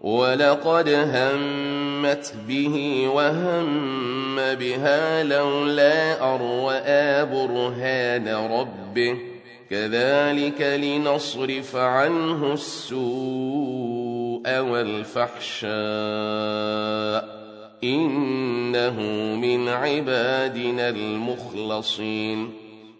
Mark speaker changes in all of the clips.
Speaker 1: ولقد همت به وهم بها لولا أن برهان ربه. كذلك لنصرف عنه السوء والفحشاء. إنه من عبادنا المخلصين.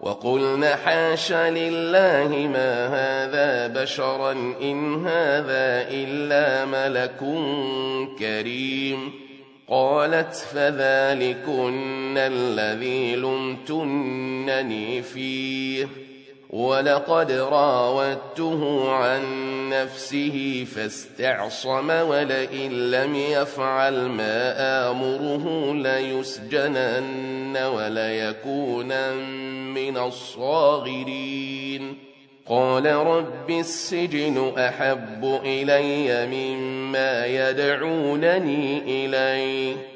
Speaker 1: وقلن حاش لله ما هذا بشرا إن هذا إلا ملك كريم. قالت فذلكن الذي لمتنني فيه. ولقد راودته عن نفسه فاستعصم ولئن لم يفعل ما آمره ليسجنن وليكونن من الصاغرين. قال رب السجن أحب إلي مما يدعونني إليه.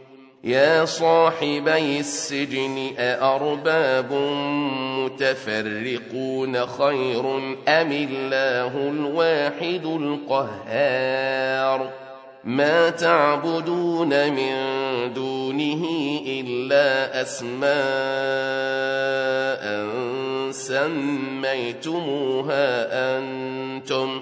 Speaker 1: يا صاحبي السجن أأرباب متفرقون خير أم الله الواحد القهار ما تعبدون من دونه إلا أسماء سميتموها أنتم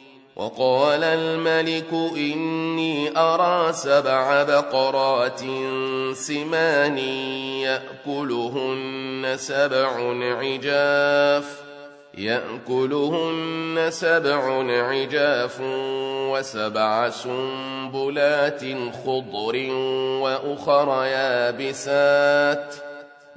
Speaker 1: وقال الملك إني أرى سبع بقرات سمان يأكلهن سبع عجاف يأكلهن سبع عجاف وسبع سنبلات خضر وأخر يابسات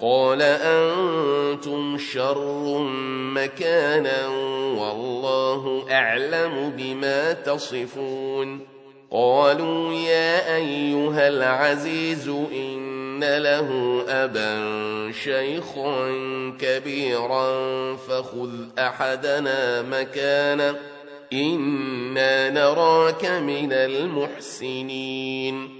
Speaker 1: قال أنتم شر مكانا والله أعلم بما تصفون. قالوا يا أيها العزيز إن له أبا شيخا كبيرا فخذ أحدنا مكانه إنا نراك من المحسنين.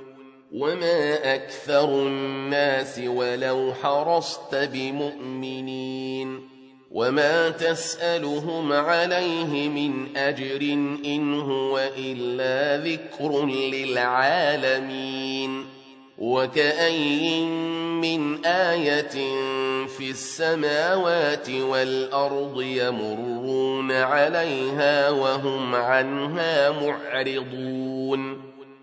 Speaker 1: وما أكثر الناس ولو حرصت بمؤمنين وما تسألهم عليه من أجر إن هو إلا ذكر للعالمين وكأي من آية في السماوات والأرض يمرون عليها وهم عنها معرضون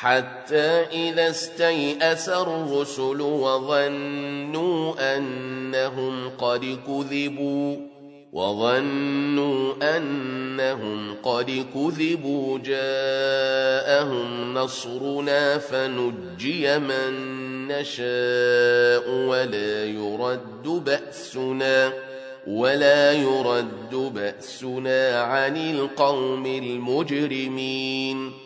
Speaker 1: حتى إذا استيأس الرسل وظنوا أنهم قد كذبوا وظنوا أنهم قد كذبوا جاءهم نصرنا فنجي من نشاء ولا يرد بأسنا ولا يرد بأسنا عن القوم المجرمين.